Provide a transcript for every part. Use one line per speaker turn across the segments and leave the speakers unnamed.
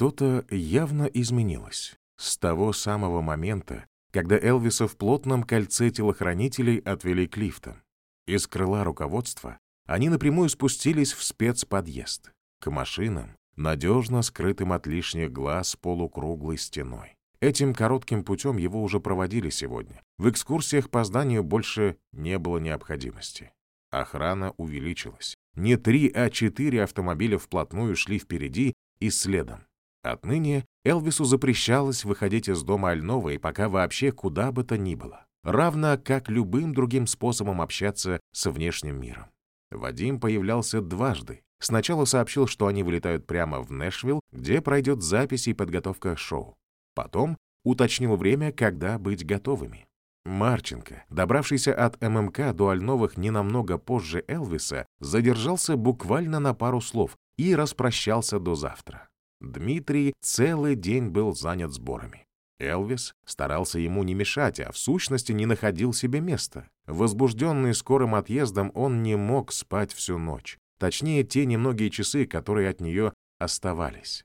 Что-то явно изменилось. С того самого момента, когда Элвиса в плотном кольце телохранителей отвели к лифтам. Из крыла руководства они напрямую спустились в спецподъезд, к машинам, надежно скрытым от лишних глаз полукруглой стеной. Этим коротким путем его уже проводили сегодня. В экскурсиях по зданию больше не было необходимости. Охрана увеличилась. Не три, а четыре автомобиля вплотную шли впереди и следом. Отныне Элвису запрещалось выходить из дома Альнова и пока вообще куда бы то ни было, равно как любым другим способом общаться с внешним миром. Вадим появлялся дважды. Сначала сообщил, что они вылетают прямо в Нэшвилл, где пройдет запись и подготовка шоу. Потом уточнил время, когда быть готовыми. Марченко, добравшийся от ММК до Альновых ненамного позже Элвиса, задержался буквально на пару слов и распрощался до завтра. Дмитрий целый день был занят сборами. Элвис старался ему не мешать, а в сущности не находил себе места. Возбужденный скорым отъездом, он не мог спать всю ночь. Точнее, те немногие часы, которые от нее оставались.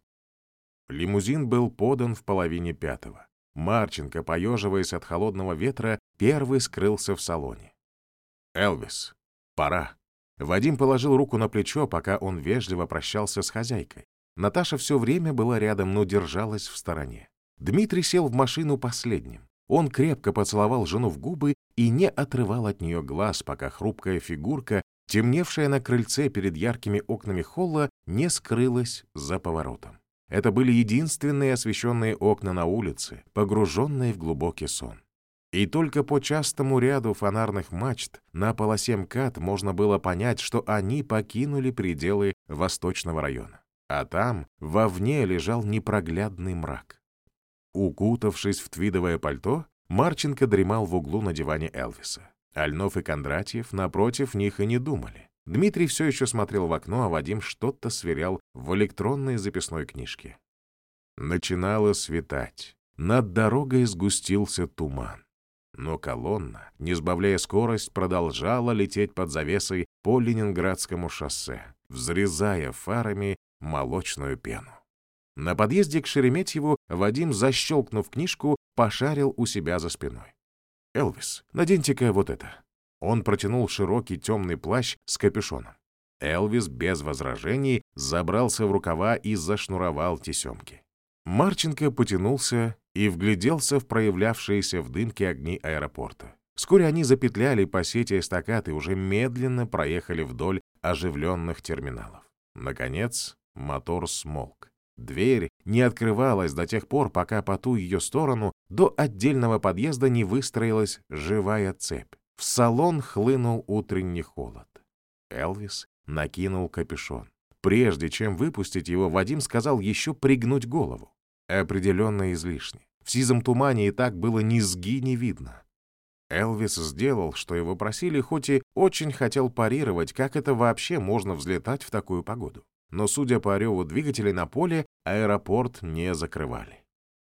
Лимузин был подан в половине пятого. Марченко, поеживаясь от холодного ветра, первый скрылся в салоне. «Элвис, пора». Вадим положил руку на плечо, пока он вежливо прощался с хозяйкой. Наташа все время была рядом, но держалась в стороне. Дмитрий сел в машину последним. Он крепко поцеловал жену в губы и не отрывал от нее глаз, пока хрупкая фигурка, темневшая на крыльце перед яркими окнами холла, не скрылась за поворотом. Это были единственные освещенные окна на улице, погруженные в глубокий сон. И только по частому ряду фонарных мачт на полосе МКАД можно было понять, что они покинули пределы Восточного района. А там вовне лежал непроглядный мрак. Укутавшись в твидовое пальто, Марченко дремал в углу на диване Элвиса. Альнов и Кондратьев напротив них и не думали. Дмитрий все еще смотрел в окно, а Вадим что-то сверял в электронной записной книжке. Начинало светать. Над дорогой сгустился туман. Но колонна, не сбавляя скорость, продолжала лететь под завесой по Ленинградскому шоссе, взрезая фарами молочную пену. На подъезде к Шереметьеву Вадим, защелкнув книжку, пошарил у себя за спиной. «Элвис, наденьте-ка вот это». Он протянул широкий темный плащ с капюшоном. Элвис без возражений забрался в рукава и зашнуровал тесемки. Марченко потянулся и вгляделся в проявлявшиеся в дымке огни аэропорта. Вскоре они запетляли по сети эстакад и уже медленно проехали вдоль оживленных терминалов. Наконец, мотор смолк. Дверь не открывалась до тех пор, пока по ту ее сторону до отдельного подъезда не выстроилась живая цепь. В салон хлынул утренний холод. Элвис накинул капюшон. Прежде чем выпустить его, Вадим сказал еще пригнуть голову. Определенно излишне. В сизом тумане и так было низги не видно. Элвис сделал, что его просили, хоть и очень хотел парировать, как это вообще можно взлетать в такую погоду. Но, судя по реву двигателей на поле, аэропорт не закрывали.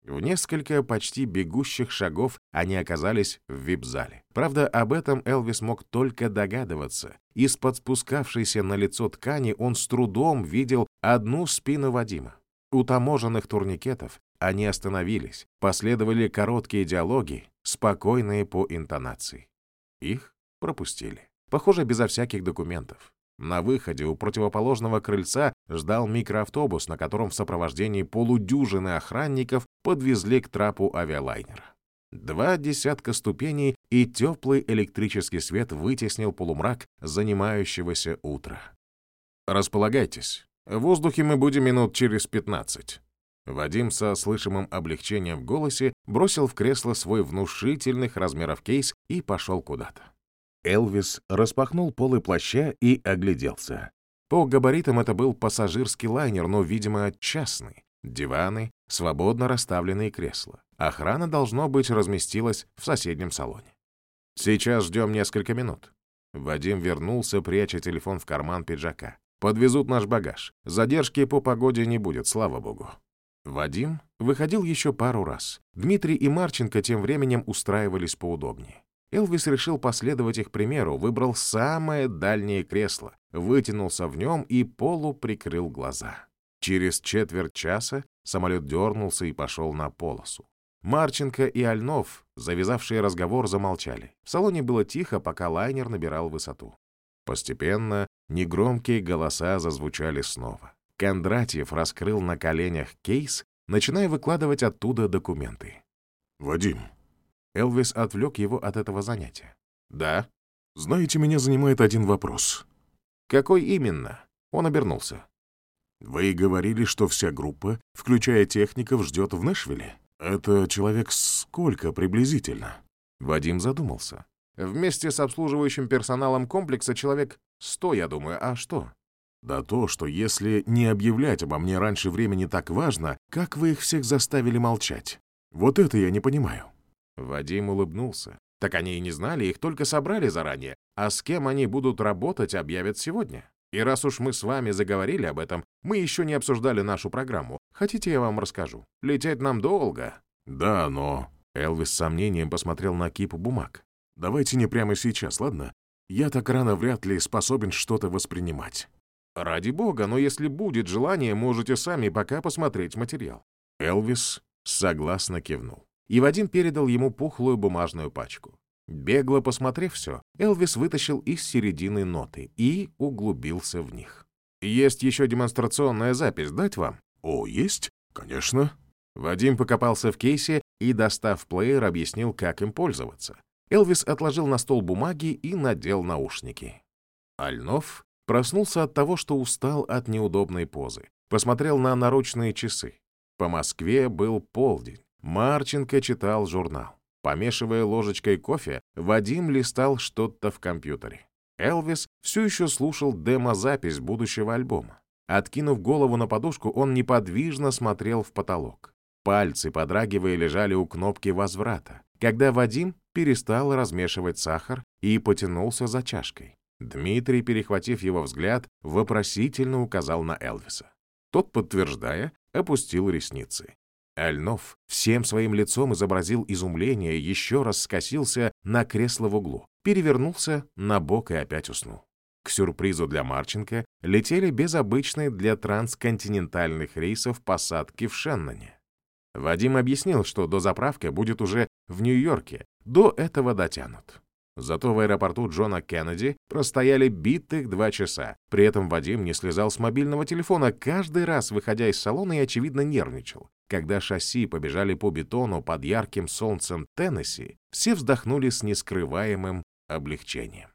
В несколько почти бегущих шагов они оказались в вип-зале. Правда, об этом Элвис мог только догадываться. Из-под спускавшейся на лицо ткани он с трудом видел одну спину Вадима. У таможенных турникетов они остановились, последовали короткие диалоги, спокойные по интонации. Их пропустили. Похоже, безо всяких документов. На выходе у противоположного крыльца ждал микроавтобус, на котором в сопровождении полудюжины охранников подвезли к трапу авиалайнера. Два десятка ступеней и теплый электрический свет вытеснил полумрак занимающегося утра. «Располагайтесь. В воздухе мы будем минут через пятнадцать». Вадим со слышимым облегчением в голосе бросил в кресло свой внушительных размеров кейс и пошел куда-то. Элвис распахнул полы плаща и огляделся. По габаритам это был пассажирский лайнер, но, видимо, частный. Диваны, свободно расставленные кресла. Охрана, должно быть, разместилась в соседнем салоне. «Сейчас ждем несколько минут». Вадим вернулся, пряча телефон в карман пиджака. «Подвезут наш багаж. Задержки по погоде не будет, слава богу». Вадим выходил еще пару раз. Дмитрий и Марченко тем временем устраивались поудобнее. Элвис решил последовать их примеру, выбрал самое дальнее кресло, вытянулся в нем и полуприкрыл глаза. Через четверть часа Самолет дернулся и пошел на полосу. Марченко и Альнов, завязавшие разговор, замолчали. В салоне было тихо, пока лайнер набирал высоту. Постепенно негромкие голоса зазвучали снова. Кондратьев раскрыл на коленях кейс, начиная выкладывать оттуда документы.
«Вадим».
Элвис отвлек его от этого занятия. «Да?»
«Знаете, меня занимает один вопрос».
«Какой именно?» Он обернулся.
«Вы говорили, что вся группа, включая техников, ждет в Нэшвилле. Это человек сколько приблизительно?»
Вадим задумался. «Вместе с обслуживающим персоналом комплекса человек сто, я думаю. А что?»
«Да то, что если не объявлять обо мне раньше времени так важно, как вы их всех заставили молчать? Вот это я не понимаю».
Вадим улыбнулся. «Так они и не знали, их только собрали заранее. А с кем они будут работать, объявят сегодня. И раз уж мы с вами заговорили об этом, мы еще не обсуждали нашу программу. Хотите, я вам расскажу? Лететь нам долго».
«Да, но...»
Элвис с сомнением посмотрел на кипу бумаг.
«Давайте не прямо сейчас, ладно? Я так рано вряд ли способен что-то воспринимать».
«Ради бога, но если будет желание, можете сами пока посмотреть материал». Элвис согласно кивнул. И Вадим передал ему пухлую бумажную пачку. Бегло посмотрев все, Элвис вытащил из середины ноты и углубился в них. «Есть еще демонстрационная запись, дать вам?»
«О, есть? Конечно».
Вадим покопался в кейсе и, достав плеер, объяснил, как им пользоваться. Элвис отложил на стол бумаги и надел наушники. Альнов проснулся от того, что устал от неудобной позы. Посмотрел на наручные часы. По Москве был полдень. Марченко читал журнал. Помешивая ложечкой кофе, Вадим листал что-то в компьютере. Элвис все еще слушал демозапись будущего альбома. Откинув голову на подушку, он неподвижно смотрел в потолок. Пальцы, подрагивая, лежали у кнопки возврата, когда Вадим перестал размешивать сахар и потянулся за чашкой. Дмитрий, перехватив его взгляд, вопросительно указал на Элвиса. Тот, подтверждая, опустил ресницы. Альнов всем своим лицом изобразил изумление, еще раз скосился на кресло в углу, перевернулся на бок и опять уснул. К сюрпризу для Марченко летели без обычной для трансконтинентальных рейсов посадки в Шенноне. Вадим объяснил, что до заправки будет уже в Нью-Йорке, до этого дотянут. Зато в аэропорту Джона Кеннеди простояли битых два часа. При этом Вадим не слезал с мобильного телефона, каждый раз выходя из салона и, очевидно, нервничал. Когда шасси побежали по бетону под ярким солнцем Теннесси, все вздохнули с нескрываемым облегчением.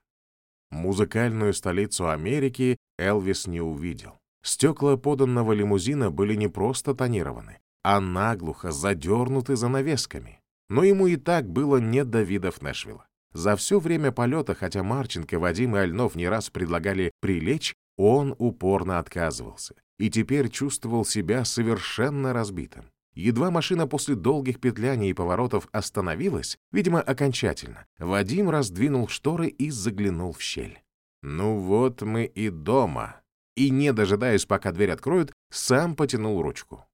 Музыкальную столицу Америки Элвис не увидел. Стекла поданного лимузина были не просто тонированы, а наглухо задернуты занавесками. Но ему и так было не до видов Нэшвилла. За все время полета, хотя Марченко, Вадим и Альнов не раз предлагали прилечь, он упорно отказывался и теперь чувствовал себя совершенно разбитым. Едва машина после долгих петляний и поворотов остановилась, видимо, окончательно, Вадим раздвинул шторы и заглянул в щель. «Ну вот мы и дома». И, не дожидаясь, пока дверь откроют, сам потянул ручку.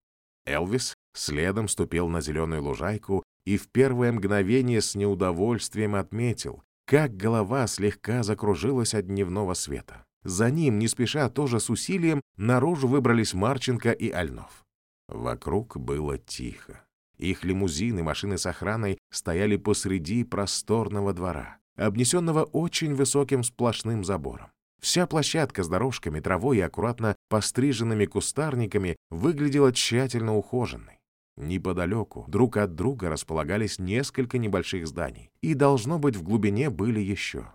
Элвис следом ступил на зеленую лужайку и в первое мгновение с неудовольствием отметил, как голова слегка закружилась от дневного света. За ним, не спеша, тоже с усилием, наружу выбрались Марченко и Альнов. Вокруг было тихо. Их лимузины, машины с охраной стояли посреди просторного двора, обнесенного очень высоким сплошным забором. Вся площадка с дорожками, травой и аккуратно постриженными кустарниками выглядела тщательно ухоженной. Неподалеку друг от друга располагались несколько небольших зданий, и, должно быть, в глубине были еще.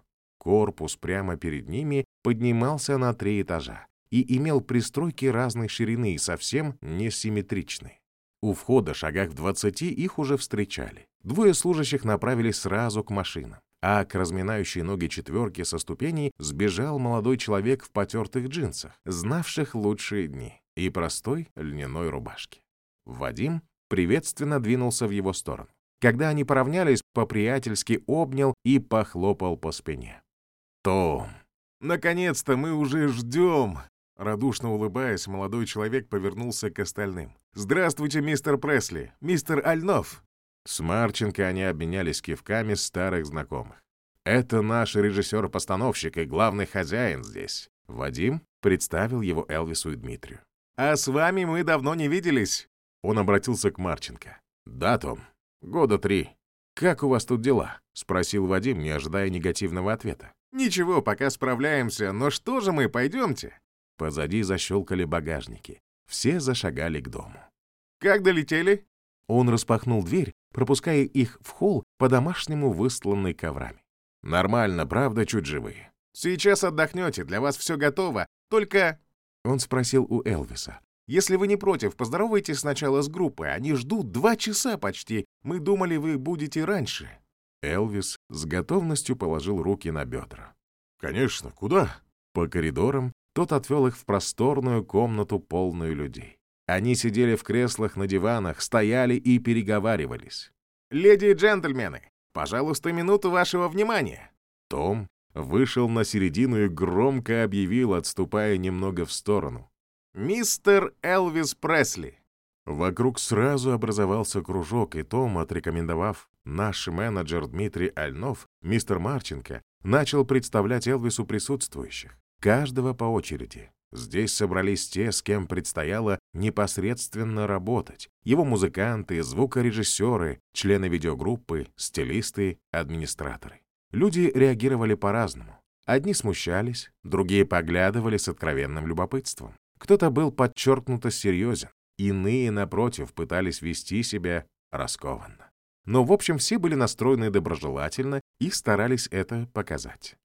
Корпус прямо перед ними поднимался на три этажа и имел пристройки разной ширины и совсем несимметричные. У входа, шагах в двадцати, их уже встречали. Двое служащих направились сразу к машинам а к разминающей ноги четверки со ступеней сбежал молодой человек в потертых джинсах, знавших лучшие дни, и простой льняной рубашке. Вадим приветственно двинулся в его сторону. Когда они поравнялись, по-приятельски обнял и похлопал по спине. «Том, наконец-то мы уже ждем!» Радушно улыбаясь, молодой человек повернулся к остальным. «Здравствуйте, мистер Пресли, мистер Альнов!» С Марченко они обменялись кивками старых знакомых. «Это наш режиссер-постановщик и главный хозяин здесь». Вадим представил его Элвису и Дмитрию. «А с вами мы давно не виделись». Он обратился к Марченко. «Да, Том, года три. Как у вас тут дела?» — спросил Вадим, не ожидая негативного ответа. «Ничего, пока справляемся, но что же мы, пойдемте?» Позади защелкали багажники. Все зашагали к дому. «Как долетели?» Он распахнул дверь, пропуская их в холл по-домашнему выстланный коврами. «Нормально, правда, чуть живые. Сейчас отдохнете, для вас все готово, только...» Он спросил у Элвиса. «Если вы не против, поздоровайтесь сначала с группой, они ждут два часа почти, мы думали, вы будете раньше». Элвис с готовностью положил руки на бедра.
«Конечно, куда?»
По коридорам тот отвел их в просторную комнату, полную людей. Они сидели в креслах на диванах, стояли и переговаривались. «Леди и джентльмены, пожалуйста, минуту вашего внимания!» Том вышел на середину и громко объявил, отступая немного в сторону. «Мистер Элвис Пресли!» Вокруг сразу образовался кружок, и Том, отрекомендовав наш менеджер Дмитрий Альнов, мистер Марченко, начал представлять Элвису присутствующих, каждого по очереди. Здесь собрались те, с кем предстояло непосредственно работать. Его музыканты, звукорежиссеры, члены видеогруппы, стилисты, администраторы. Люди реагировали по-разному. Одни смущались, другие поглядывали с откровенным любопытством. Кто-то был подчеркнуто серьезен, иные, напротив, пытались вести себя раскованно. Но, в общем, все были настроены доброжелательно и старались это показать.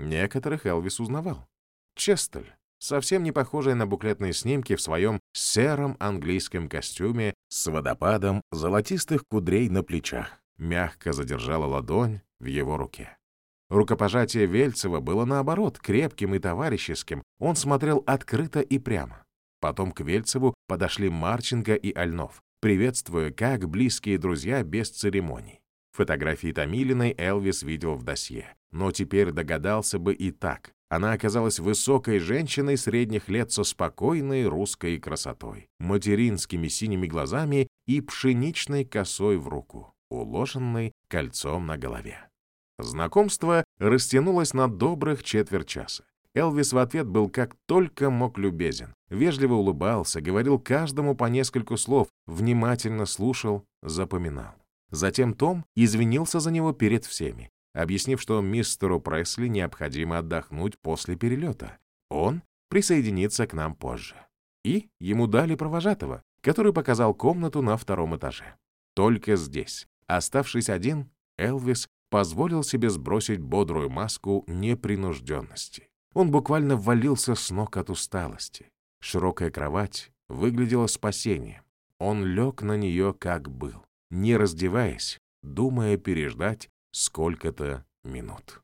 Некоторых Элвис узнавал. Честель, совсем не похожая на буклетные снимки в своем сером английском костюме с водопадом золотистых кудрей на плечах, мягко задержала ладонь в его руке. Рукопожатие Вельцева было наоборот крепким и товарищеским, он смотрел открыто и прямо. Потом к Вельцеву подошли Марченко и Альнов, приветствуя как близкие друзья без церемоний. Фотографии Томилиной Элвис видел в досье, но теперь догадался бы и так. Она оказалась высокой женщиной средних лет со спокойной русской красотой, материнскими синими глазами и пшеничной косой в руку, уложенной кольцом на голове. Знакомство растянулось на добрых четверть часа. Элвис в ответ был как только мог любезен. Вежливо улыбался, говорил каждому по нескольку слов, внимательно слушал, запоминал. Затем Том извинился за него перед всеми, объяснив, что мистеру Пресли необходимо отдохнуть после перелета. Он присоединится к нам позже. И ему дали провожатого, который показал комнату на втором этаже. Только здесь, оставшись один, Элвис позволил себе сбросить бодрую маску непринужденности. Он буквально ввалился с ног от усталости. Широкая кровать выглядела спасением. Он лег на нее, как был, не раздеваясь, думая переждать сколько-то минут.